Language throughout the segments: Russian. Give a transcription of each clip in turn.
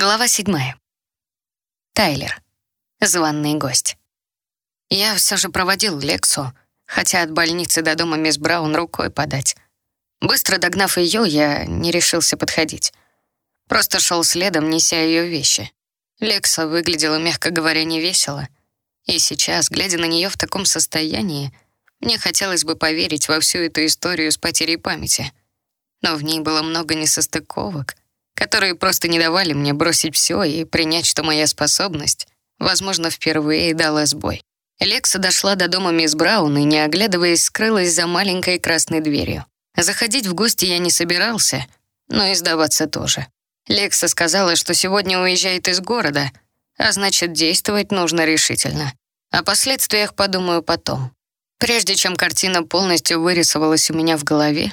Глава седьмая. Тайлер. Званный гость. Я все же проводил Лексу, хотя от больницы до дома мисс Браун рукой подать. Быстро догнав ее, я не решился подходить. Просто шел следом, неся ее вещи. Лекса выглядела, мягко говоря, невесело. И сейчас, глядя на нее в таком состоянии, мне хотелось бы поверить во всю эту историю с потерей памяти. Но в ней было много несостыковок, которые просто не давали мне бросить все и принять, что моя способность, возможно, впервые дала сбой. Лекса дошла до дома мисс Браун и, не оглядываясь, скрылась за маленькой красной дверью. Заходить в гости я не собирался, но и сдаваться тоже. Лекса сказала, что сегодня уезжает из города, а значит, действовать нужно решительно. О последствиях подумаю потом. Прежде чем картина полностью вырисовалась у меня в голове,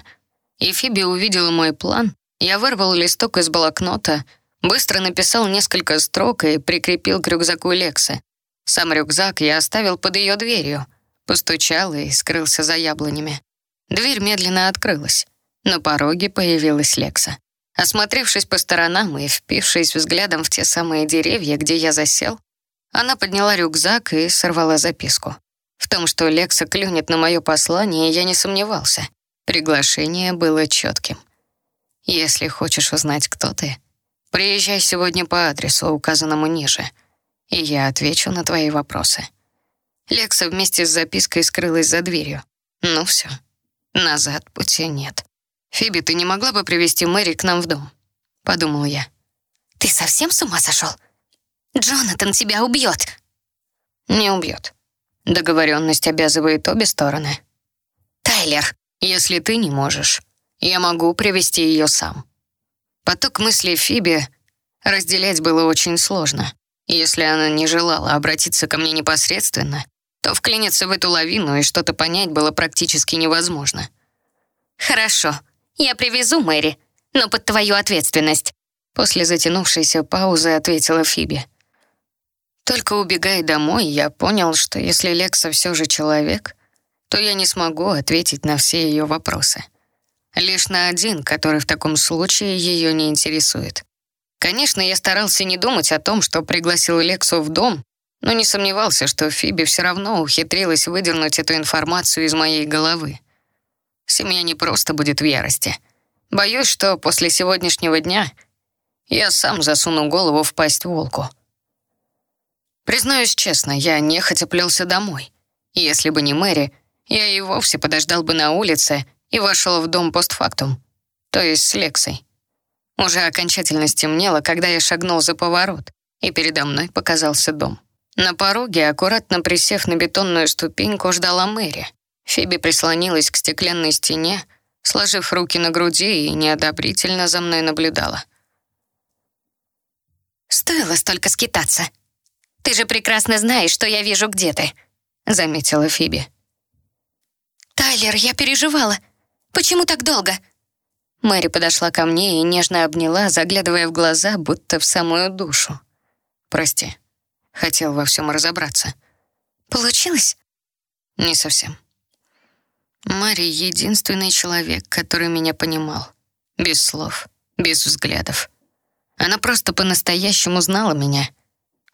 и Фиби увидела мой план, я вырвал листок из блокнота, быстро написал несколько строк и прикрепил к рюкзаку Лексы. Сам рюкзак я оставил под ее дверью, постучал и скрылся за яблонями. Дверь медленно открылась. На пороге появилась Лекса. Осмотревшись по сторонам и впившись взглядом в те самые деревья, где я засел, она подняла рюкзак и сорвала записку. В том, что Лекса клюнет на мое послание, я не сомневался. Приглашение было четким. Если хочешь узнать, кто ты, приезжай сегодня по адресу, указанному ниже, и я отвечу на твои вопросы». Лекса вместе с запиской скрылась за дверью. Ну все, назад пути нет. «Фиби, ты не могла бы привести Мэри к нам в дом?» — подумал я. «Ты совсем с ума сошел? Джонатан тебя убьет!» «Не убьет. Договоренность обязывает обе стороны». «Тайлер!» «Если ты не можешь, я могу привести ее сам. Поток мыслей Фиби разделять было очень сложно. Если она не желала обратиться ко мне непосредственно, то вклиниться в эту лавину и что-то понять было практически невозможно. «Хорошо, я привезу Мэри, но под твою ответственность», после затянувшейся паузы ответила Фиби. Только убегая домой, я понял, что если Лекса все же человек, то я не смогу ответить на все ее вопросы. Лишь на один, который в таком случае ее не интересует. Конечно, я старался не думать о том, что пригласил Лексу в дом, но не сомневался, что Фиби все равно ухитрилась выдернуть эту информацию из моей головы. Семья не просто будет в ярости. Боюсь, что после сегодняшнего дня я сам засуну голову в пасть волку. Признаюсь честно, я нехотя плелся домой. Если бы не Мэри, я и вовсе подождал бы на улице и вошел в дом постфактум, то есть с Лексой. Уже окончательно стемнело, когда я шагнул за поворот, и передо мной показался дом. На пороге, аккуратно присев на бетонную ступеньку, ждала Мэри. Фиби прислонилась к стеклянной стене, сложив руки на груди и неодобрительно за мной наблюдала. «Стоило столько скитаться. Ты же прекрасно знаешь, что я вижу, где ты», — заметила Фиби. «Тайлер, я переживала. Почему так долго?» Мэри подошла ко мне и нежно обняла, заглядывая в глаза, будто в самую душу. «Прости, хотел во всем разобраться». «Получилось?» «Не совсем». Мэри — единственный человек, который меня понимал. Без слов, без взглядов. Она просто по-настоящему знала меня.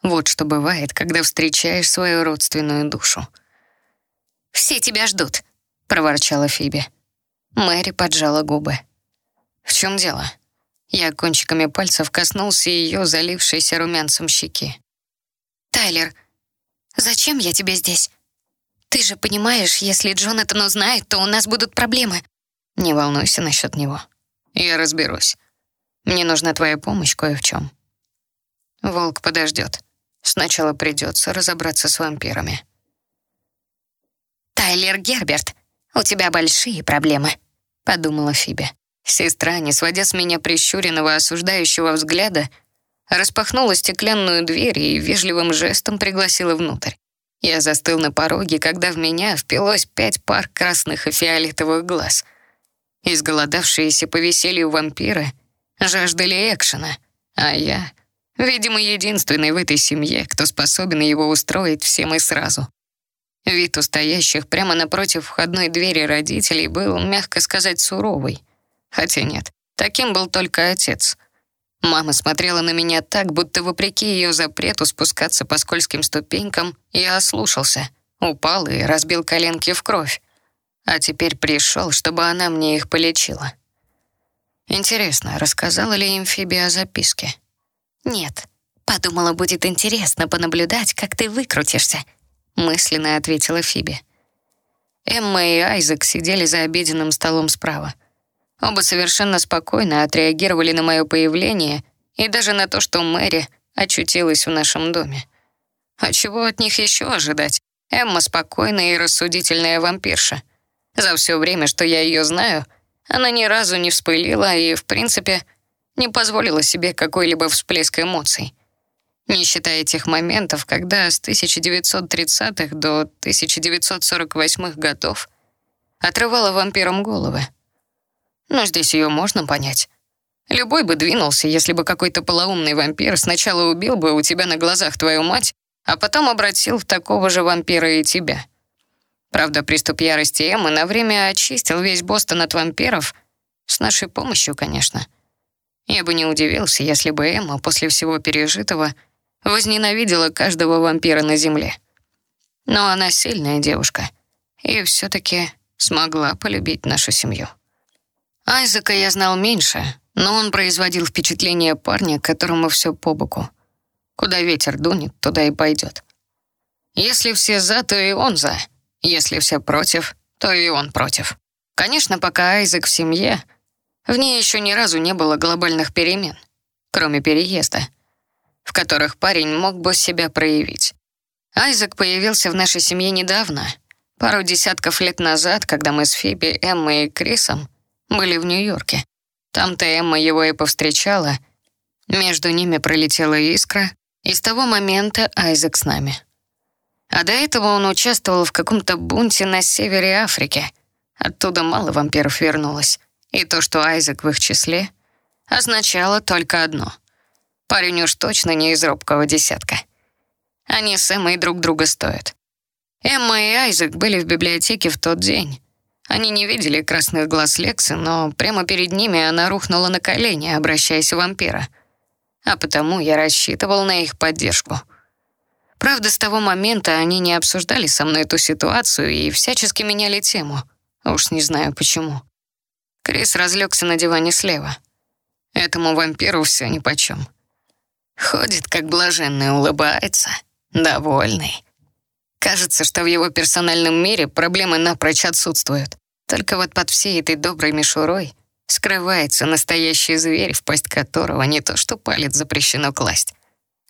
Вот что бывает, когда встречаешь свою родственную душу. «Все тебя ждут», — проворчала Фиби. Мэри поджала губы. «В чем дело?» Я кончиками пальцев коснулся ее залившейся румянцем щеки. «Тайлер, зачем я тебе здесь? Ты же понимаешь, если Джонатан узнает, то у нас будут проблемы». «Не волнуйся насчет него. Я разберусь. Мне нужна твоя помощь кое в чем. Волк подождет. Сначала придется разобраться с вампирами». «Тайлер Герберт, у тебя большие проблемы», — подумала Фиби. Сестра, не сводя с меня прищуренного осуждающего взгляда, распахнула стеклянную дверь и вежливым жестом пригласила внутрь. Я застыл на пороге, когда в меня впилось пять пар красных и фиолетовых глаз. Изголодавшиеся по веселью вампиры жаждали экшена, а я, видимо, единственный в этой семье, кто способен его устроить всем и сразу. Вид у стоящих прямо напротив входной двери родителей был, мягко сказать, суровый. Хотя нет, таким был только отец. Мама смотрела на меня так, будто вопреки ее запрету спускаться по скользким ступенькам, я ослушался, упал и разбил коленки в кровь. А теперь пришел, чтобы она мне их полечила. Интересно, рассказала ли амфибия о записке? «Нет. Подумала, будет интересно понаблюдать, как ты выкрутишься», мысленно ответила Фиби. Эмма и Айзек сидели за обеденным столом справа. Оба совершенно спокойно отреагировали на мое появление и даже на то, что Мэри очутилась в нашем доме. А чего от них еще ожидать? Эмма спокойная и рассудительная вампирша. За все время, что я ее знаю, она ни разу не вспылила и, в принципе, не позволила себе какой-либо всплеск эмоций. Не считая тех моментов, когда с 1930-х до 1948 годов отрывала вампирам головы. Но здесь ее можно понять. Любой бы двинулся, если бы какой-то полоумный вампир сначала убил бы у тебя на глазах твою мать, а потом обратил в такого же вампира и тебя. Правда, приступ ярости Эммы на время очистил весь Бостон от вампиров, с нашей помощью, конечно. Я бы не удивился, если бы Эмма после всего пережитого возненавидела каждого вампира на земле. Но она сильная девушка и все-таки смогла полюбить нашу семью. Айзека я знал меньше, но он производил впечатление парня, которому все по боку. Куда ветер дунет, туда и пойдет. Если все за, то и он за. Если все против, то и он против. Конечно, пока Айзек в семье, в ней еще ни разу не было глобальных перемен, кроме переезда, в которых парень мог бы себя проявить. Айзек появился в нашей семье недавно, пару десятков лет назад, когда мы с Фиби, Эммой и Крисом были в Нью-Йорке. Там-то Эмма его и повстречала. Между ними пролетела искра, и с того момента Айзек с нами. А до этого он участвовал в каком-то бунте на севере Африки. Оттуда мало вампиров вернулось. И то, что Айзек в их числе, означало только одно. Парень уж точно не из робкого десятка. Они с Эммой друг друга стоят. Эмма и Айзек были в библиотеке в тот день. Они не видели красных глаз Лексы, но прямо перед ними она рухнула на колени, обращаясь в вампира. А потому я рассчитывал на их поддержку. Правда, с того момента они не обсуждали со мной эту ситуацию и всячески меняли тему. Уж не знаю почему. Крис разлегся на диване слева. Этому вампиру все нипочем. Ходит, как блаженный, улыбается, довольный. Кажется, что в его персональном мире проблемы напрочь отсутствуют. Только вот под всей этой доброй мишурой скрывается настоящий зверь, в пасть которого не то что палец запрещено класть.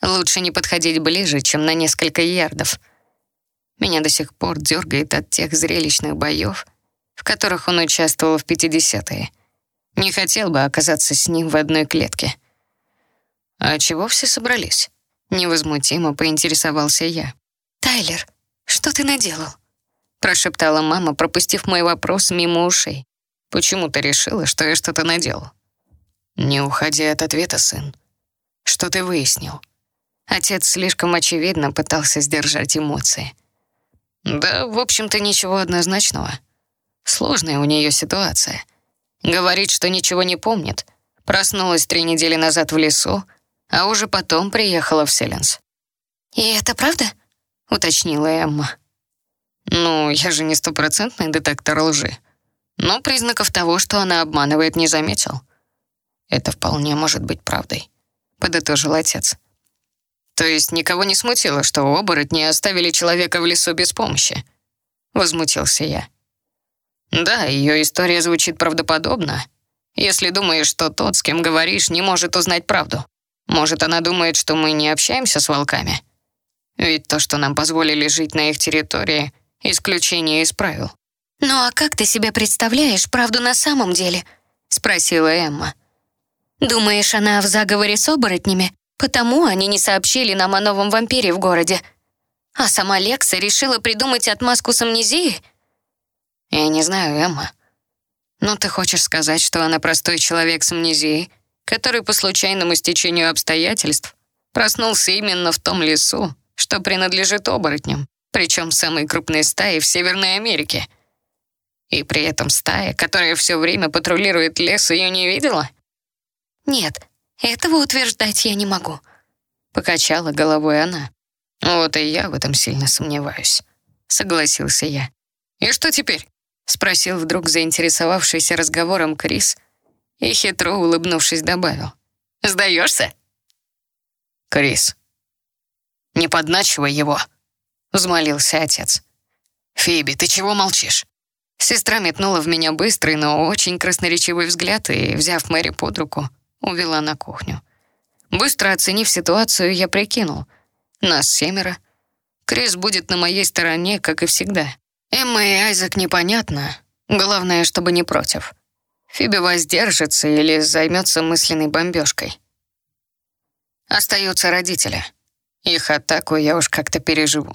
Лучше не подходить ближе, чем на несколько ярдов. Меня до сих пор дергает от тех зрелищных боев, в которых он участвовал в 50-е. Не хотел бы оказаться с ним в одной клетке. «А чего все собрались?» Невозмутимо поинтересовался я. «Тайлер, что ты наделал?» Прошептала мама, пропустив мой вопрос мимо ушей. «Почему ты решила, что я что-то наделал?» «Не уходи от ответа, сын. Что ты выяснил?» Отец слишком очевидно пытался сдержать эмоции. «Да, в общем-то, ничего однозначного. Сложная у нее ситуация. Говорит, что ничего не помнит. Проснулась три недели назад в лесу, а уже потом приехала в Селенс». «И это правда?» — уточнила Эмма. «Ну, я же не стопроцентный детектор лжи. Но признаков того, что она обманывает, не заметил. Это вполне может быть правдой», — подытожил отец. «То есть никого не смутило, что оборотни оставили человека в лесу без помощи?» Возмутился я. «Да, ее история звучит правдоподобно, если думаешь, что тот, с кем говоришь, не может узнать правду. Может, она думает, что мы не общаемся с волками?» Ведь то, что нам позволили жить на их территории, исключение из правил. «Ну а как ты себе представляешь правду на самом деле?» — спросила Эмма. «Думаешь, она в заговоре с оборотнями? Потому они не сообщили нам о новом вампире в городе. А сама Лекса решила придумать отмазку с амнезией?» «Я не знаю, Эмма. Но ты хочешь сказать, что она простой человек с амнезией, который по случайному стечению обстоятельств проснулся именно в том лесу, что принадлежит оборотням, причем самой крупной стае в Северной Америке. И при этом стая, которая все время патрулирует лес, ее не видела? Нет, Этого утверждать я не могу. Покачала головой она. Вот и я в этом сильно сомневаюсь. Согласился я. И что теперь? Спросил вдруг заинтересовавшийся разговором Крис и, хитро улыбнувшись, добавил. «Сдаешься?» «Крис, не подначивай его», — взмолился отец. «Фиби, ты чего молчишь?» Сестра метнула в меня быстрый, но очень красноречивый взгляд и, взяв Мэри под руку, увела на кухню. Быстро оценив ситуацию, я прикинул. Нас семеро. Крис будет на моей стороне, как и всегда. Эмма и Айзек непонятно. Главное, чтобы не против. Фиби воздержится или займется мысленной бомбежкой. Остаются родители. Их атаку я уж как-то переживу.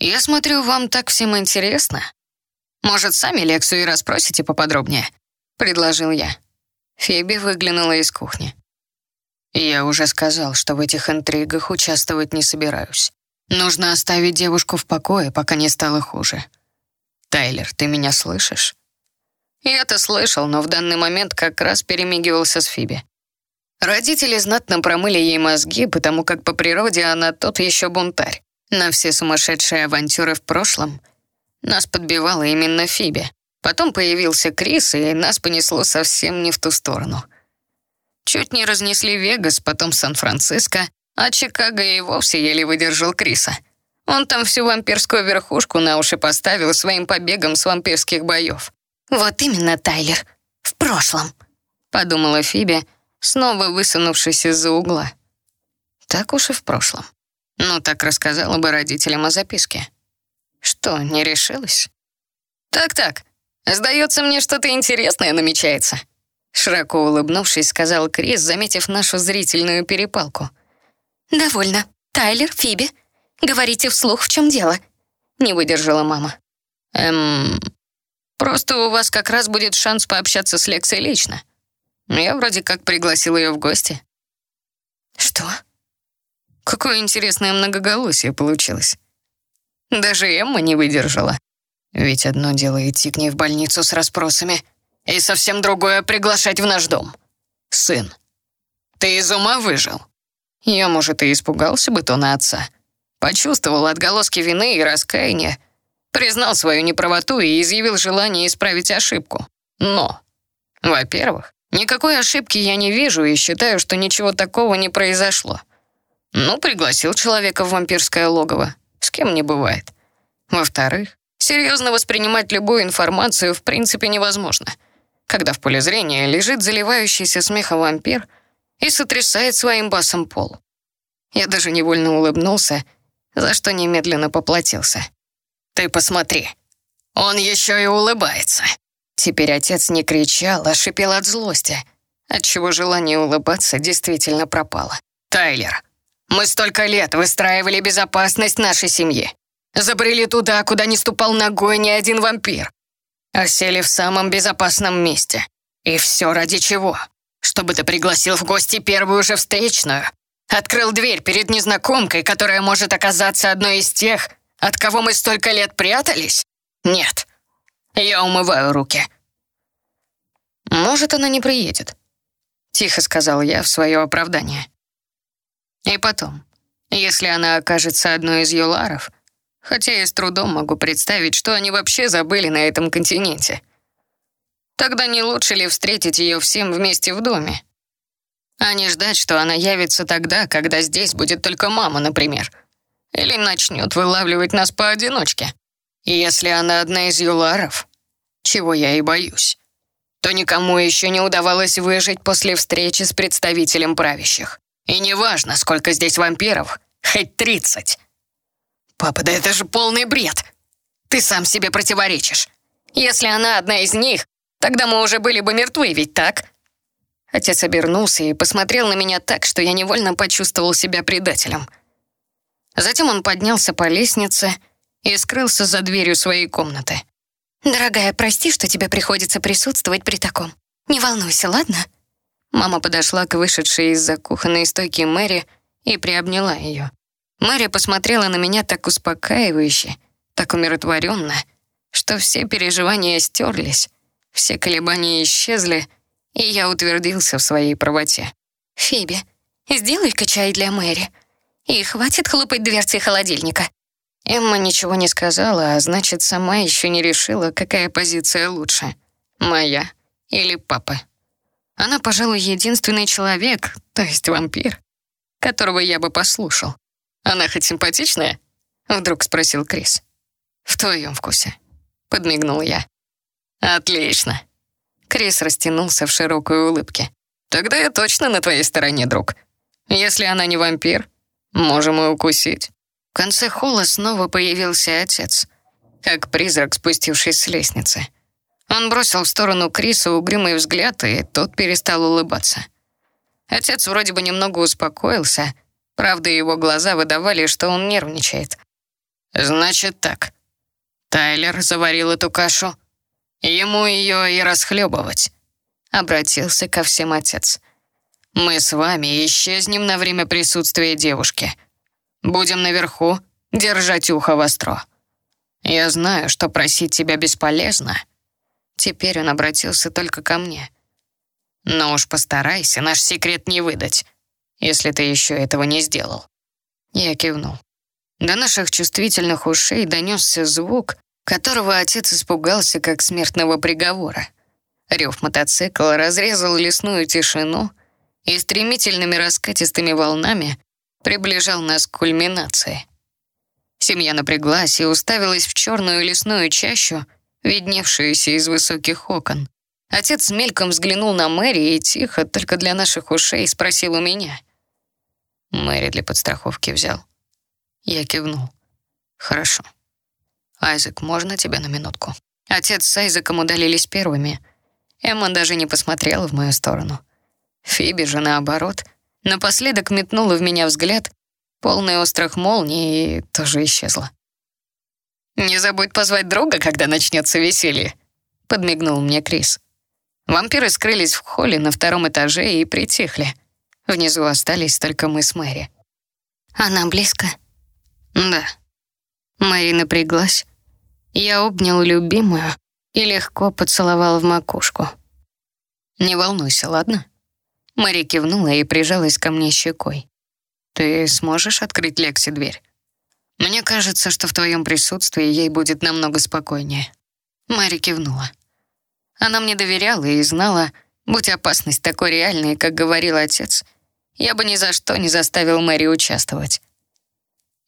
Я смотрю, вам так всем интересно. Может, сами лекцию и расспросите поподробнее?» — предложил я. Фиби выглянула из кухни. «Я уже сказал, что в этих интригах участвовать не собираюсь. Нужно оставить девушку в покое, пока не стало хуже. Тайлер, ты меня слышишь?» Я-то слышал, но в данный момент как раз перемигивался с Фиби. Родители знатно промыли ей мозги, потому как по природе она тот еще бунтарь. На все сумасшедшие авантюры в прошлом нас подбивала именно Фиби. Потом появился Крис, и нас понесло совсем не в ту сторону. Чуть не разнесли Вегас, потом Сан-Франциско, а Чикаго и вовсе еле выдержал Криса. Он там всю вампирскую верхушку на уши поставил своим побегом с вампирских боев. «Вот именно, Тайлер, в прошлом», — подумала Фиби, снова высунувшись из-за угла. Так уж и в прошлом. Ну, так рассказала бы родителям о записке. Что, не решилась? Так-так, сдается мне, что-то интересное намечается. Широко улыбнувшись, сказал Крис, заметив нашу зрительную перепалку. «Довольно. Тайлер, Фиби, говорите вслух, в чем дело?» Не выдержала мама. «Эм... Просто у вас как раз будет шанс пообщаться с Лексой лично. Я вроде как пригласил ее в гости». «Что?» Какое интересное многоголосие получилось. Даже Эмма не выдержала. Ведь одно дело идти к ней в больницу с расспросами, и совсем другое — приглашать в наш дом. Сын, ты из ума выжил? Я, может, и испугался бы то на отца. Почувствовал отголоски вины и раскаяния, признал свою неправоту и изъявил желание исправить ошибку. Но, во-первых, никакой ошибки я не вижу и считаю, что ничего такого не произошло. Ну, пригласил человека в вампирское логово. С кем не бывает. Во-вторых, серьезно воспринимать любую информацию в принципе невозможно, когда в поле зрения лежит заливающийся смехом вампир и сотрясает своим басом пол. Я даже невольно улыбнулся, за что немедленно поплатился. «Ты посмотри, он еще и улыбается». Теперь отец не кричал, а шипел от злости, отчего желание улыбаться действительно пропало. «Тайлер, мы столько лет выстраивали безопасность нашей семьи. Забрели туда, куда не ступал ногой ни один вампир. Осели в самом безопасном месте. И все ради чего? Чтобы ты пригласил в гости первую же встречную. Открыл дверь перед незнакомкой, которая может оказаться одной из тех, от кого мы столько лет прятались? Нет. Я умываю руки. Может, она не приедет. Тихо сказал я в свое оправдание. И потом, если она окажется одной из юларов, хотя я с трудом могу представить, что они вообще забыли на этом континенте, тогда не лучше ли встретить ее всем вместе в доме? А не ждать, что она явится тогда, когда здесь будет только мама, например. Или начнет вылавливать нас поодиночке. Если она одна из юларов, чего я и боюсь, то никому еще не удавалось выжить после встречи с представителем правящих. И неважно, сколько здесь вампиров, хоть тридцать. Папа, да это же полный бред. Ты сам себе противоречишь. Если она одна из них, тогда мы уже были бы мертвы, ведь так? Отец обернулся и посмотрел на меня так, что я невольно почувствовал себя предателем. Затем он поднялся по лестнице и скрылся за дверью своей комнаты. «Дорогая, прости, что тебе приходится присутствовать при таком. Не волнуйся, ладно?» Мама подошла к вышедшей из-за кухонной стойки Мэри и приобняла ее. Мэри посмотрела на меня так успокаивающе, так умиротворенно, что все переживания стерлись, все колебания исчезли, и я утвердился в своей правоте. «Фиби, сделай-ка чай для Мэри. И хватит хлопать дверцей холодильника». Эмма ничего не сказала, а значит, сама еще не решила, какая позиция лучше. Моя или папы. Она, пожалуй, единственный человек, то есть вампир, которого я бы послушал. Она хоть симпатичная? Вдруг спросил Крис. В твоем вкусе. Подмигнул я. Отлично. Крис растянулся в широкой улыбке. Тогда я точно на твоей стороне, друг. Если она не вампир, можем и укусить. В конце холла снова появился отец, как призрак, спустившись с лестницы. Он бросил в сторону Криса угрюмый взгляд, и тот перестал улыбаться. Отец вроде бы немного успокоился, правда, его глаза выдавали, что он нервничает. «Значит так. Тайлер заварил эту кашу. Ему ее и расхлебывать», — обратился ко всем отец. «Мы с вами исчезнем на время присутствия девушки. Будем наверху держать ухо востро. Я знаю, что просить тебя бесполезно». Теперь он обратился только ко мне. «Но уж постарайся наш секрет не выдать, если ты еще этого не сделал». Я кивнул. До наших чувствительных ушей донесся звук, которого отец испугался как смертного приговора. Рев мотоцикла разрезал лесную тишину и стремительными раскатистыми волнами приближал нас к кульминации. Семья напряглась и уставилась в черную лесную чащу, видневшуюся из высоких окон. Отец мельком взглянул на Мэри и тихо, только для наших ушей, спросил у меня. Мэри для подстраховки взял. Я кивнул. Хорошо. Айзек, можно тебя на минутку? Отец с Айзеком удалились первыми. Эмма даже не посмотрела в мою сторону. Фиби же, наоборот, напоследок метнула в меня взгляд, полный острых молний, и тоже исчезла. «Не забудь позвать друга, когда начнется веселье», — подмигнул мне Крис. Вампиры скрылись в холле на втором этаже и притихли. Внизу остались только мы с Мэри. «Она близко?» «Да». Мэри напряглась. Я обнял любимую и легко поцеловал в макушку. «Не волнуйся, ладно?» Мэри кивнула и прижалась ко мне щекой. «Ты сможешь открыть Лекси дверь?» Мне кажется, что в твоем присутствии ей будет намного спокойнее». Мэри кивнула. Она мне доверяла и знала, будь опасность такой реальной, как говорил отец, я бы ни за что не заставил Мэри участвовать.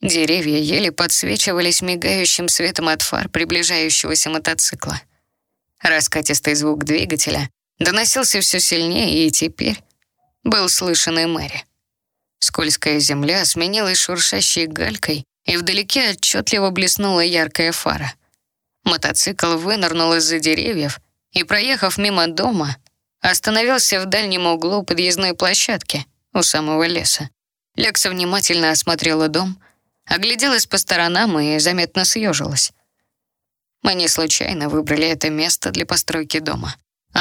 Деревья еле подсвечивались мигающим светом от фар приближающегося мотоцикла. Раскатистый звук двигателя доносился все сильнее, и теперь был слышен и Мэри. Скользкая земля сменилась шуршащей галькой, и вдалеке отчетливо блеснула яркая фара. Мотоцикл вынырнул из-за деревьев и, проехав мимо дома, остановился в дальнем углу подъездной площадки у самого леса. Лекса внимательно осмотрела дом, огляделась по сторонам и заметно съежилась. Мы не случайно выбрали это место для постройки дома.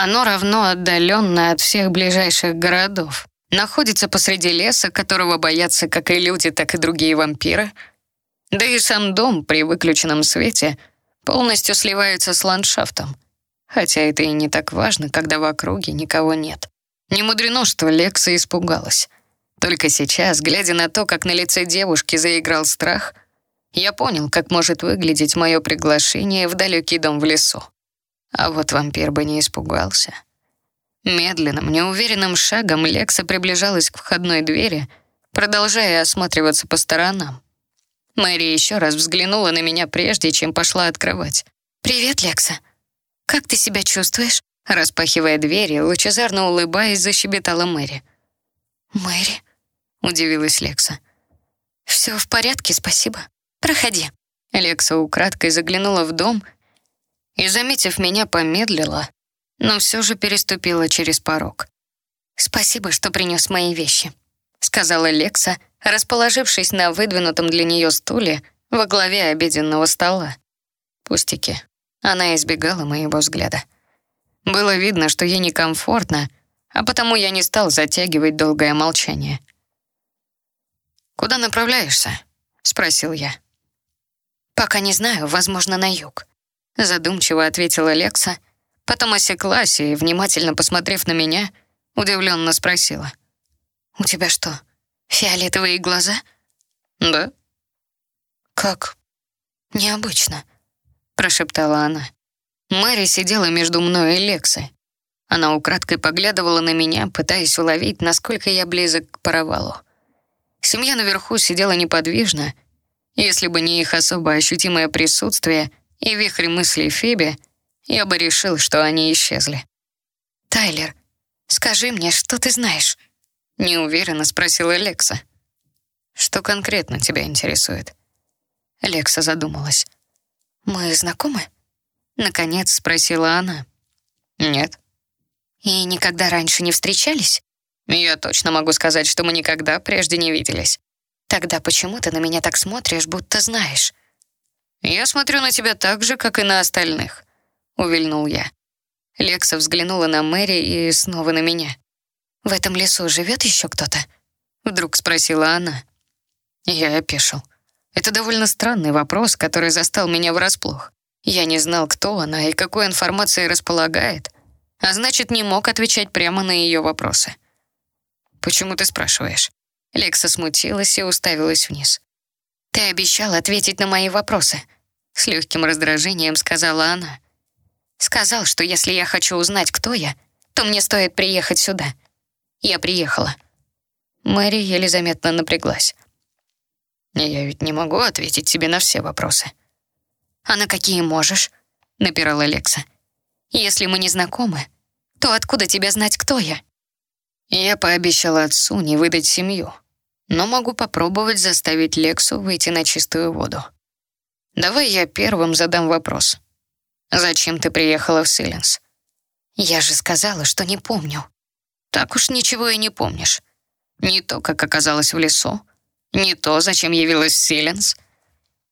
Оно равно отдаленно от всех ближайших городов. Находится посреди леса, которого боятся как и люди, так и другие вампиры — да и сам дом при выключенном свете полностью сливается с ландшафтом. Хотя это и не так важно, когда в округе никого нет. Не мудрено, что Лекса испугалась. Только сейчас, глядя на то, как на лице девушки заиграл страх, я понял, как может выглядеть мое приглашение в далекий дом в лесу. А вот вампир бы не испугался. Медленным, неуверенным шагом Лекса приближалась к входной двери, продолжая осматриваться по сторонам. Мэри еще раз взглянула на меня, прежде чем пошла открывать. «Привет, Лекса. Как ты себя чувствуешь?» Распахивая двери, лучезарно улыбаясь, защебетала Мэри. «Мэри?» — удивилась Лекса. «Все в порядке, спасибо. Проходи». Лекса украдкой заглянула в дом и, заметив меня, помедлила, но все же переступила через порог. «Спасибо, что принес мои вещи», — сказала Лекса, расположившись на выдвинутом для нее стуле во главе обеденного стола. Пустяки. Она избегала моего взгляда. Было видно, что ей некомфортно, а потому я не стал затягивать долгое молчание. «Куда направляешься?» — спросил я. «Пока не знаю, возможно, на юг», — задумчиво ответила Лекса, Потом осеклась и, внимательно посмотрев на меня, удивленно спросила. «У тебя что, фиолетовые глаза?» «Да». «Как необычно», — прошептала она. Мэри сидела между мной и Лексой. Она украдкой поглядывала на меня, пытаясь уловить, насколько я близок к паровалу. Семья наверху сидела неподвижно. Если бы не их особо ощутимое присутствие и вихрь мыслей Фиби, я бы решил, что они исчезли. «Тайлер, скажи мне, что ты знаешь?» Неуверенно спросила Лекса. «Что конкретно тебя интересует?» Лекса задумалась. «Мы знакомы?» Наконец спросила она. «Нет». «И никогда раньше не встречались?» «Я точно могу сказать, что мы никогда прежде не виделись». «Тогда почему ты на меня так смотришь, будто знаешь?» «Я смотрю на тебя так же, как и на остальных», — увильнул я. Лекса взглянула на Мэри и снова на меня. «В этом лесу живет еще кто-то?» Вдруг спросила она. Я опешил. Это довольно странный вопрос, который застал меня врасплох. Я не знал, кто она и какой информацией располагает, а значит, не мог отвечать прямо на ее вопросы. «Почему ты спрашиваешь?» Лекса смутилась и уставилась вниз. «Ты обещал ответить на мои вопросы», — с легким раздражением сказала она. «Сказал, что если я хочу узнать, кто я, то мне стоит приехать сюда. Я приехала». Мэри еле заметно напряглась. «Я ведь не могу ответить тебе на все вопросы». «А на какие можешь?» — напирала Лекса. «Если мы не знакомы, то откуда тебе знать, кто я?» Я пообещала отцу не выдать семью, но могу попробовать заставить Лексу выйти на чистую воду. Давай я первым задам вопрос. Зачем ты приехала в Силенс? Я же сказала, что не помню. Так уж ничего и не помнишь. Не то, как оказалась в лесу, не то, зачем явилась в Силенс.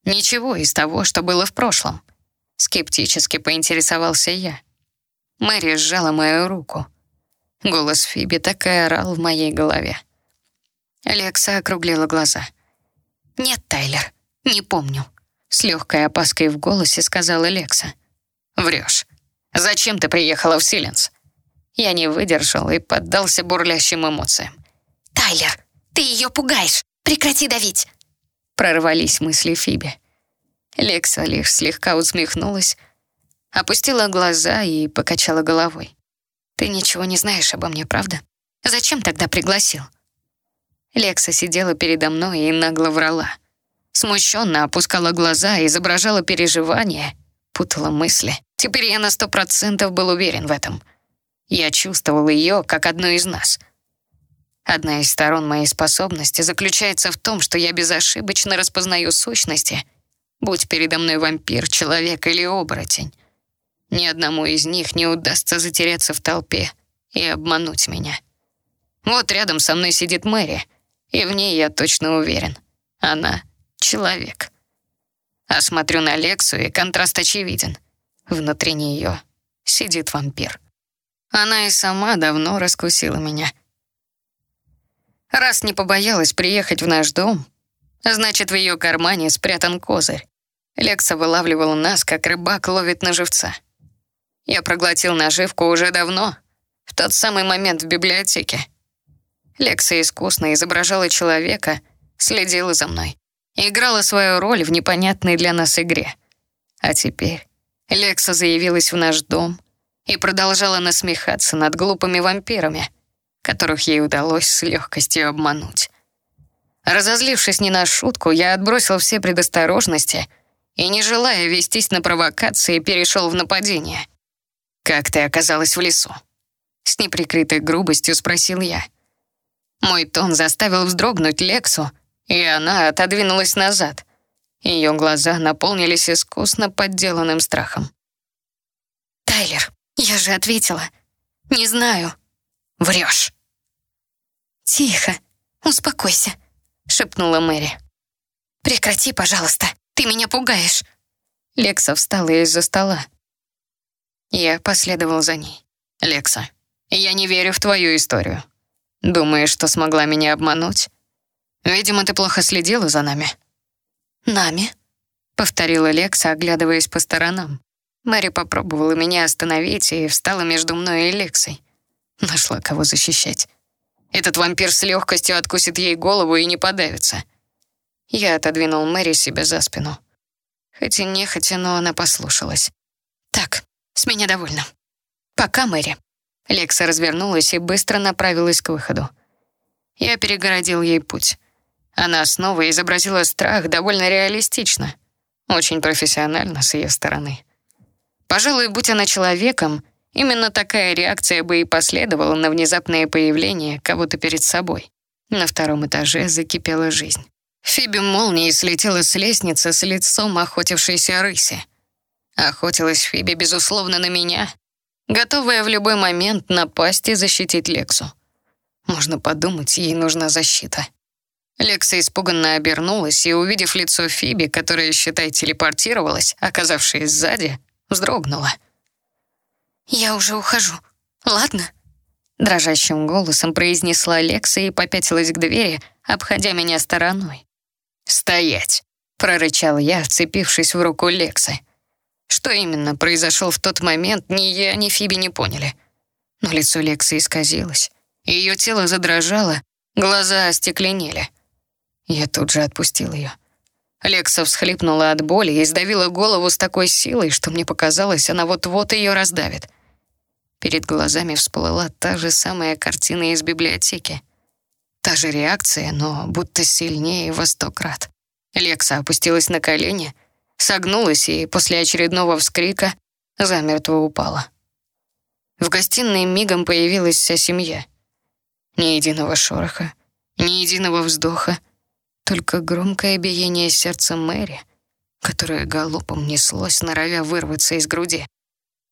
Ничего из того, что было в прошлом. Скептически поинтересовался я. Мэри сжала мою руку. Голос Фиби так и орал в моей голове. Алекса округлила глаза. «Нет, Тайлер, не помню», — с легкой опаской в голосе сказала Лекса. «Врешь. Зачем ты приехала в Силенс?» Я не выдержал и поддался бурлящим эмоциям. «Тайлер, ты ее пугаешь! Прекрати давить!» Прорвались мысли Фиби. Лекса лишь слегка усмехнулась, опустила глаза и покачала головой. Ты ничего не знаешь обо мне, правда? Зачем тогда пригласил?» Лекса сидела передо мной и нагло врала. Смущенно опускала глаза, изображала переживания, путала мысли. Теперь я на сто процентов был уверен в этом. Я чувствовал ее как одну из нас. Одна из сторон моей способности заключается в том, что я безошибочно распознаю сущности, будь передо мной вампир, человек или оборотень. Ни одному из них не удастся затеряться в толпе и обмануть меня. Вот рядом со мной сидит Мэри, и в ней я точно уверен. Она — человек. А смотрю на Лексу, и контраст очевиден. Внутри нее сидит вампир. Она и сама давно раскусила меня. Раз не побоялась приехать в наш дом, значит, в ее кармане спрятан козырь. Лекса вылавливала нас, как рыбак ловит на живца. Я проглотил наживку уже давно, в тот самый момент в библиотеке. Лекса искусно изображала человека, следила за мной, играла свою роль в непонятной для нас игре. А теперь Лекса заявилась в наш дом и продолжала насмехаться над глупыми вампирами, которых ей удалось с легкостью обмануть. Разозлившись не на шутку, я отбросил все предосторожности и, не желая вестись на провокации, перешел в нападение — «Как ты оказалась в лесу?» С неприкрытой грубостью спросил я. Мой тон заставил вздрогнуть Лексу, и она отодвинулась назад. Ее глаза наполнились искусно подделанным страхом. «Тайлер, я же ответила. Не знаю». «Врешь». «Тихо, успокойся», — шепнула Мэри. «Прекрати, пожалуйста, ты меня пугаешь». Лекса встала из-за стола. Я последовал за ней. «Лекса, я не верю в твою историю. Думаешь, что смогла меня обмануть? Видимо, ты плохо следила за нами». «Нами?» — повторила Лекса, оглядываясь по сторонам. Мэри попробовала меня остановить и встала между мной и Лексой. Нашла кого защищать. Этот вампир с легкостью откусит ей голову и не подавится. Я отодвинул Мэри себе за спину. Хоть и нехотя, но она послушалась. «Так, с меня довольно. Пока, Мэри». Лекса развернулась и быстро направилась к выходу. Я перегородил ей путь. Она снова изобразила страх довольно реалистично. Очень профессионально с ее стороны. Пожалуй, будь она человеком, именно такая реакция бы и последовала на внезапное появление кого-то перед собой. На втором этаже закипела жизнь. Фиби молнией слетела с лестницы с лицом охотившейся рыси. Охотилась Фиби, безусловно, на меня, готовая в любой момент напасть и защитить Лексу. Можно подумать, ей нужна защита. Лекса испуганно обернулась и, увидев лицо Фиби, которая, считай, телепортировалась, оказавшись сзади, вздрогнула. «Я уже ухожу, ладно?» Дрожащим голосом произнесла Лекса и попятилась к двери, обходя меня стороной. «Стоять!» — прорычал я, вцепившись в руку Лексы. Что именно произошел в тот момент, ни я, ни Фиби не поняли. Но лицо Лексы исказилось. Ее тело задрожало, глаза остекленели. Я тут же отпустил ее. Лекса всхлипнула от боли и сдавила голову с такой силой, что мне показалось, она вот-вот ее раздавит. Перед глазами всплыла та же самая картина из библиотеки. Та же реакция, но будто сильнее во сто крат. Лекса опустилась на колени, согнулась и после очередного вскрика замертво упала. В гостиной мигом появилась вся семья. Ни единого шороха, ни единого вздоха, только громкое биение сердца Мэри, которое галопом неслось, норовя вырваться из груди.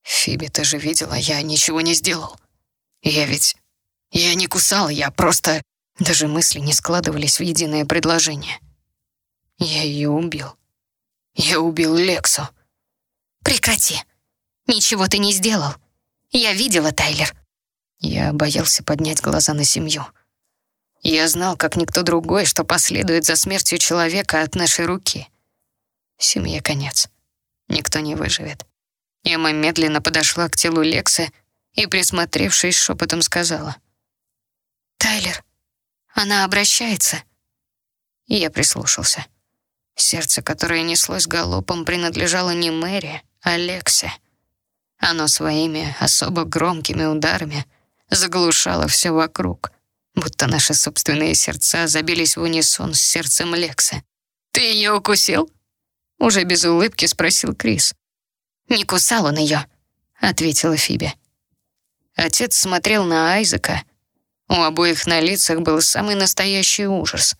«Фиби, ты же видела, я ничего не сделал. Я ведь... Я не кусал, я просто...» Даже мысли не складывались в единое предложение. Я ее убил. Я убил Лексу. «Прекрати. Ничего ты не сделал. Я видела, Тайлер. Я боялся поднять глаза на семью. Я знал, как никто другой, что последует за смертью человека от нашей руки. Семье конец. Никто не выживет. Эмма медленно подошла к телу Лекса и, присмотревшись, шепотом сказала. «Тайлер, она обращается». я прислушался. Сердце, которое неслось галопом, принадлежало не Мэри, а Лексе. Оно своими особо громкими ударами заглушало все вокруг, будто наши собственные сердца забились в унисон с сердцем Лекса. «Ты ее укусил?» Уже без улыбки спросил Крис. «Не кусал он ее», — ответила Фиби. Отец смотрел на Айзека. У обоих на лицах был самый настоящий ужас.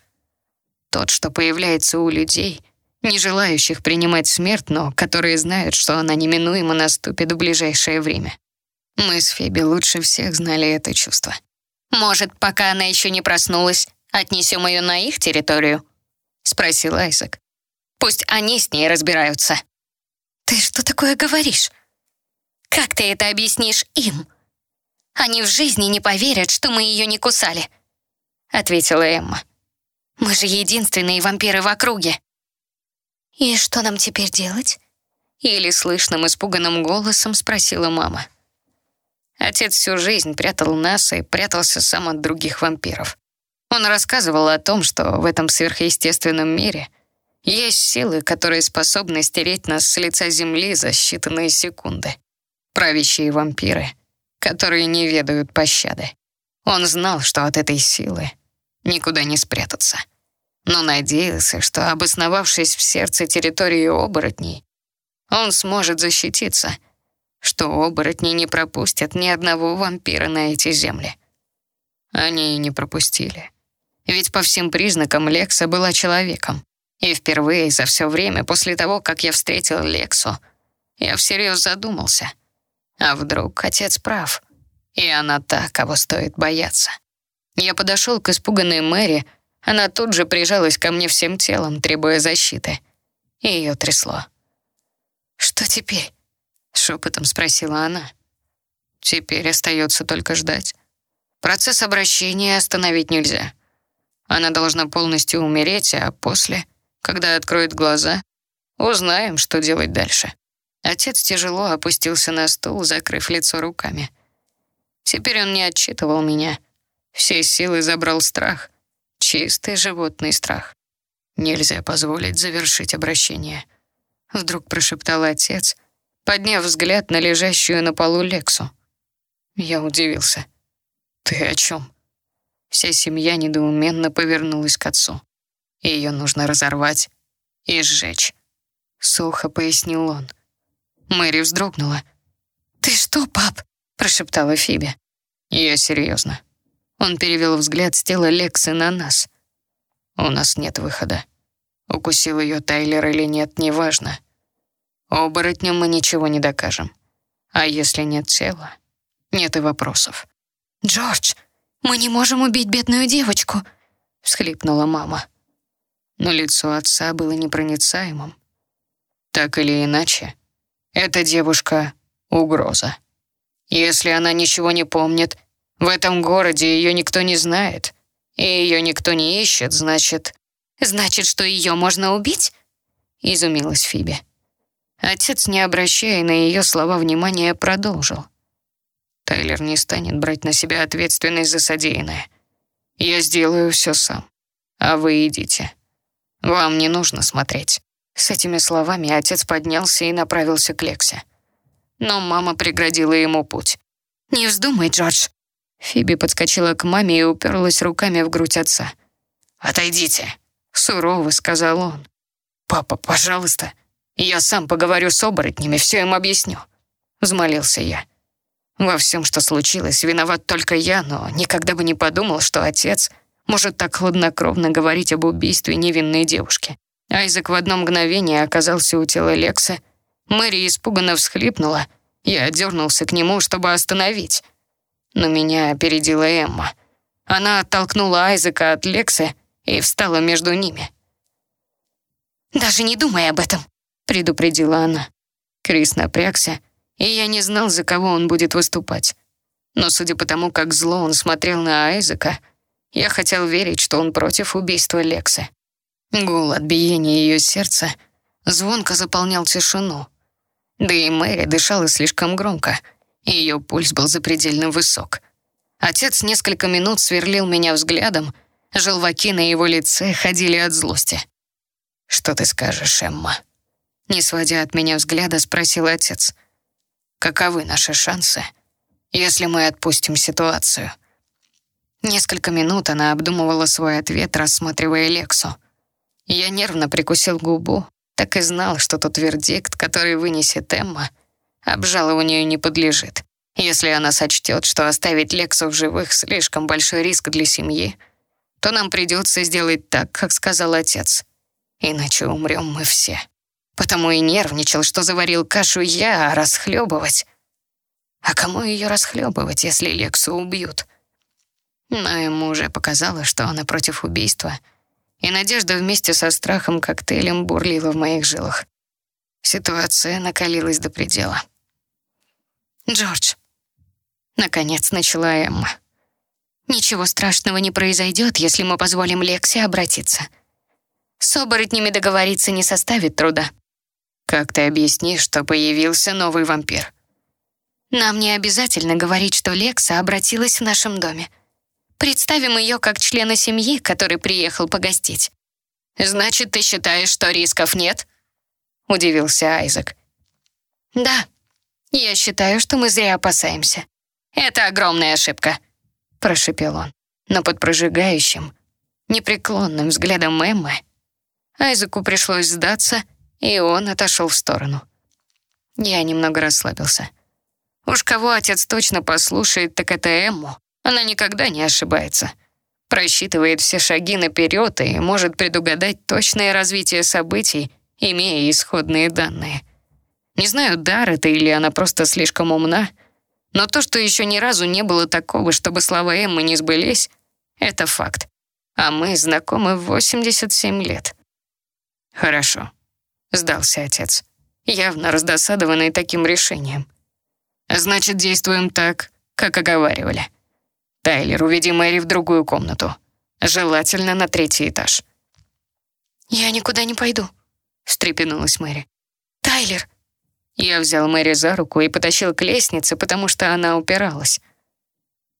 Тот, что появляется у людей, не желающих принимать смерть, но которые знают, что она неминуемо наступит в ближайшее время. Мы с Фиби лучше всех знали это чувство. «Может, пока она еще не проснулась, отнесем ее на их территорию?» — спросил Айзек. «Пусть они с ней разбираются». «Ты что такое говоришь? Как ты это объяснишь им? Они в жизни не поверят, что мы ее не кусали», — ответила Эмма. «Мы же единственные вампиры в округе». «И что нам теперь делать?» Или слышным испуганным голосом спросила мама. Отец всю жизнь прятал нас и прятался сам от других вампиров. Он рассказывал о том, что в этом сверхъестественном мире есть силы, которые способны стереть нас с лица земли за считанные секунды. Правящие вампиры, которые не ведают пощады. Он знал, что от этой силы никуда не спрятаться. Но надеялся, что, обосновавшись в сердце территории оборотней, он сможет защититься — что оборотни не пропустят ни одного вампира на эти земли. Они и не пропустили. Ведь по всем признакам Лекса была человеком. И впервые за все время после того, как я встретил Лексу, я всерьез задумался. А вдруг отец прав, и она та, кого стоит бояться. Я подошел к испуганной Мэри, она тут же прижалась ко мне всем телом, требуя защиты. И ее трясло. «Что теперь?» Шепотом спросила она. Теперь остается только ждать. Процесс обращения остановить нельзя. Она должна полностью умереть, а после, когда откроет глаза, узнаем, что делать дальше. Отец тяжело опустился на стул, закрыв лицо руками. Теперь он не отчитывал меня. Все силы забрал страх. Чистый животный страх. Нельзя позволить завершить обращение. Вдруг прошептал отец, подняв взгляд на лежащую на полу Лексу. Я удивился. «Ты о чем?» Вся семья недоуменно повернулась к отцу. Ее нужно разорвать и сжечь. Сухо пояснил он. Мэри вздрогнула. «Ты что, пап?» — прошептала Фиби. «Я серьезно». Он перевел взгляд с тела Лексы на нас. «У нас нет выхода. Укусил ее Тайлер или нет, неважно. Оборотням мы ничего не докажем. А если нет тела, нет и вопросов». «Джордж, мы не можем убить бедную девочку», — всхлипнула мама. Но лицо отца было непроницаемым. Так или иначе, эта девушка — угроза. Если она ничего не помнит, в этом городе ее никто не знает, и ее никто не ищет, значит... «Значит, что ее можно убить?» — изумилась Фиби. Отец, не обращая на ее слова внимания, продолжил. Тайлер не станет брать на себя ответственность за содеянное. Я сделаю все сам, а вы идите. Вам не нужно смотреть. С этими словами отец поднялся и направился к Лексе. Но мама преградила ему путь. «Не вздумай, Джордж!» Фиби подскочила к маме и уперлась руками в грудь отца. «Отойдите!» — сурово сказал он. «Папа, пожалуйста, я сам поговорю с оборотнями, все им объясню», — взмолился я. Во всем, что случилось, виноват только я, но никогда бы не подумал, что отец может так хладнокровно говорить об убийстве невинной девушки. Айзек в одно мгновение оказался у тела Лекса. Мэри испуганно всхлипнула. Я дернулся к нему, чтобы остановить. Но меня опередила Эмма. Она оттолкнула Айзека от Лекса и встала между ними. «Даже не думай об этом», — предупредила она. Крис напрягся, и я не знал, за кого он будет выступать. Но судя по тому, как зло он смотрел на Айзека, я хотел верить, что он против убийства Лекса. Гул от биения ее сердца звонко заполнял тишину. Да и Мэри дышала слишком громко, ее пульс был запредельно высок. Отец несколько минут сверлил меня взглядом, желваки на его лице ходили от злости. «Что ты скажешь, Эмма?» Не сводя от меня взгляда, спросил отец. «Каковы наши шансы, если мы отпустим ситуацию?» Несколько минут она обдумывала свой ответ, рассматривая Лексу. Я нервно прикусил губу, так и знал, что тот вердикт, который вынесет Эмма, обжалованию не подлежит. Если она сочтет, что оставить Лексу в живых слишком большой риск для семьи, то нам придется сделать так, как сказал отец. Иначе умрем мы все. Потому и нервничал, что заварил кашу я, а расхлебывать... А кому ее расхлебывать, если Лексу убьют? Но ему уже показалось, что она против убийства — и надежда вместе со страхом коктейлем бурлила в моих жилах. Ситуация накалилась до предела. «Джордж», — наконец начала Эмма. «Ничего страшного не произойдет, если мы позволим Лексе обратиться. С оборотнями договориться не составит труда». «Как ты объяснишь, что появился новый вампир?» «Нам не обязательно говорить, что Лекса обратилась в нашем доме. Представим ее как члена семьи, который приехал погостить. «Значит, ты считаешь, что рисков нет?» — удивился Айзек. «Да, я считаю, что мы зря опасаемся». «Это огромная ошибка», — прошепел он. Но под прожигающим, непреклонным взглядом Эммы Айзеку пришлось сдаться, и он отошел в сторону. Я немного расслабился. Уж кого отец точно послушает, так это Эмму. Она никогда не ошибается. Просчитывает все шаги наперед и может предугадать точное развитие событий, имея исходные данные. Не знаю, дар это или она просто слишком умна, но то, что еще ни разу не было такого, чтобы слова Эммы не сбылись, это факт. А мы знакомы 87 лет. Хорошо, сдался отец, явно раздосадованный таким решением. Значит, действуем так, как оговаривали. «Тайлер, уведи Мэри в другую комнату. Желательно на третий этаж». «Я никуда не пойду», — встрепенулась Мэри. «Тайлер, Я взял Мэри за руку и потащил к лестнице, потому что она упиралась.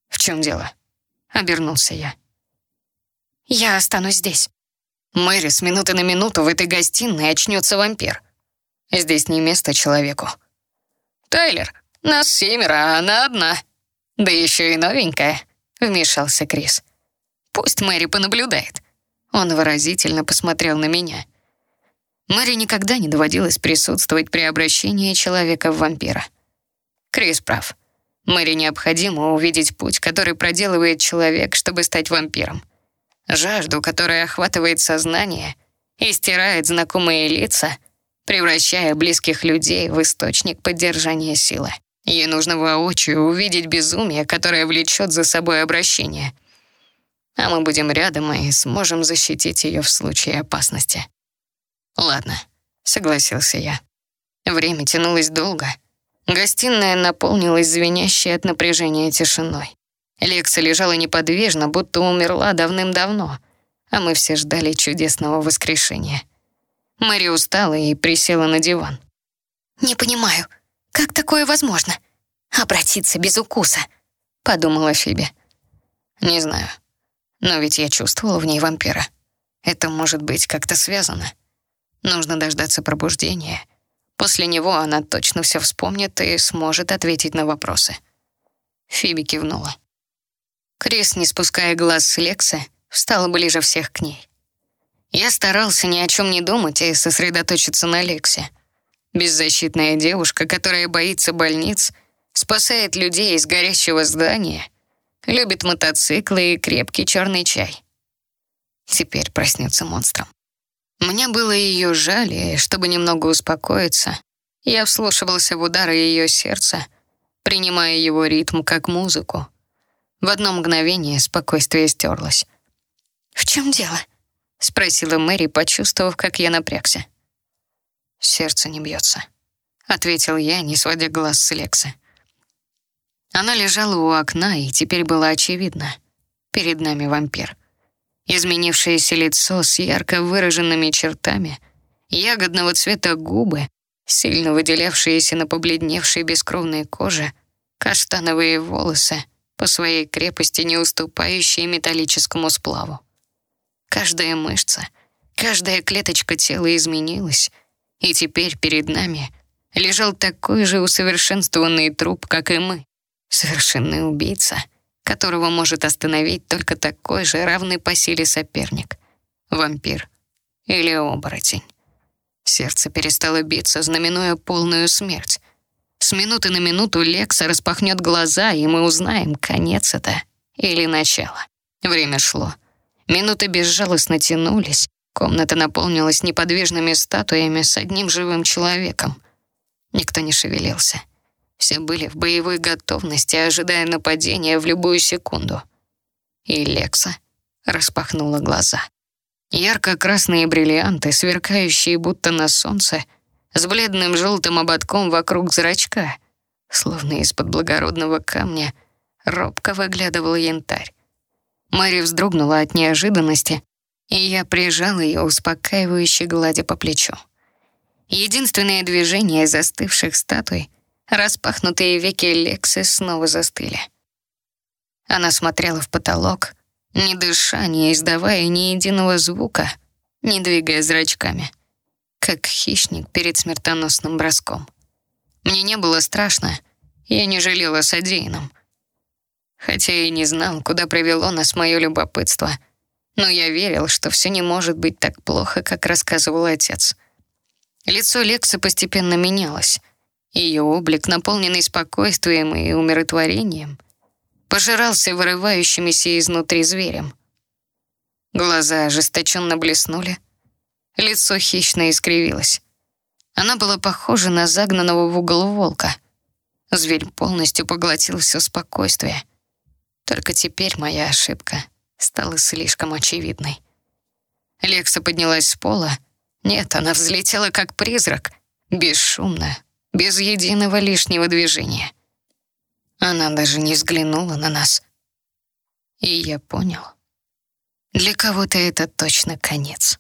«В чем дело?» — обернулся я. «Я останусь здесь». Мэри, с минуты на минуту в этой гостиной очнется вампир. Здесь не место человеку. «Тайлер, нас семеро, а она одна. Да еще и новенькая», — вмешался Крис. «Пусть Мэри понаблюдает». Он выразительно посмотрел на меня. Мэри никогда не доводилось присутствовать при обращении человека в вампира. Крис прав. Мэри необходимо увидеть путь, который проделывает человек, чтобы стать вампиром. Жажду, которая охватывает сознание и стирает знакомые лица, превращая близких людей в источник поддержания силы. Ей нужно воочию увидеть безумие, которое влечет за собой обращение. А мы будем рядом и сможем защитить ее в случае опасности. «Ладно», — согласился я. Время тянулось долго. Гостиная наполнилась звенящей от напряжения тишиной. Лекса лежала неподвижно, будто умерла давным-давно, а мы все ждали чудесного воскрешения. Мэри устала и присела на диван. «Не понимаю, как такое возможно? Обратиться без укуса?» — подумала Фиби. «Не знаю, но ведь я чувствовала в ней вампира. Это может быть как-то связано». Нужно дождаться пробуждения. После него она точно все вспомнит и сможет ответить на вопросы. Фиби кивнула. Крис, не спуская глаз с Лекса, встал ближе всех к ней. Я старался ни о чем не думать и сосредоточиться на Лексе. Беззащитная девушка, которая боится больниц, спасает людей из горящего здания, любит мотоциклы и крепкий черный чай. Теперь проснется монстром. Мне было ее жаль, и чтобы немного успокоиться, я вслушивался в удары ее сердца, принимая его ритм как музыку. В одно мгновение спокойствие стерлось. «В чем дело?» — спросила Мэри, почувствовав, как я напрягся. «Сердце не бьется», — ответил я, не сводя глаз с Лекса. Она лежала у окна, и теперь было очевидно. Перед нами вампир — изменившееся лицо с ярко выраженными чертами, ягодного цвета губы, сильно выделявшиеся на побледневшей бескровной коже, каштановые волосы, по своей крепости не уступающие металлическому сплаву. Каждая мышца, каждая клеточка тела изменилась, и теперь перед нами лежал такой же усовершенствованный труп, как и мы, совершенный убийца — которого может остановить только такой же равный по силе соперник — вампир или оборотень. Сердце перестало биться, знаменуя полную смерть. С минуты на минуту Лекса распахнет глаза, и мы узнаем, конец это или начало. Время шло. Минуты безжалостно тянулись. Комната наполнилась неподвижными статуями с одним живым человеком. Никто не шевелился. Все были в боевой готовности, ожидая нападения в любую секунду. И Лекса распахнула глаза. Ярко-красные бриллианты, сверкающие будто на солнце, с бледным желтым ободком вокруг зрачка, словно из-под благородного камня, робко выглядывал янтарь. Мэри вздрогнула от неожиданности, и я прижал ее, успокаивающе гладя по плечу. Единственное движение застывших статуй Распахнутые веки Лексы снова застыли. Она смотрела в потолок, не дыша, не издавая ни единого звука, не двигая зрачками, как хищник перед смертоносным броском. Мне не было страшно, я не жалела содеянным. Хотя и не знал, куда привело нас мое любопытство, но я верил, что все не может быть так плохо, как рассказывал отец. Лицо Лекса постепенно менялось — ее облик, наполненный спокойствием и умиротворением, пожирался вырывающимися изнутри зверем. Глаза ожесточенно блеснули, лицо хищно искривилось. Она была похожа на загнанного в угол волка. Зверь полностью поглотил все спокойствие. Только теперь моя ошибка стала слишком очевидной. Лекса поднялась с пола. Нет, она взлетела как призрак, бесшумно, без единого лишнего движения. Она даже не взглянула на нас. И я понял, для кого-то это точно конец.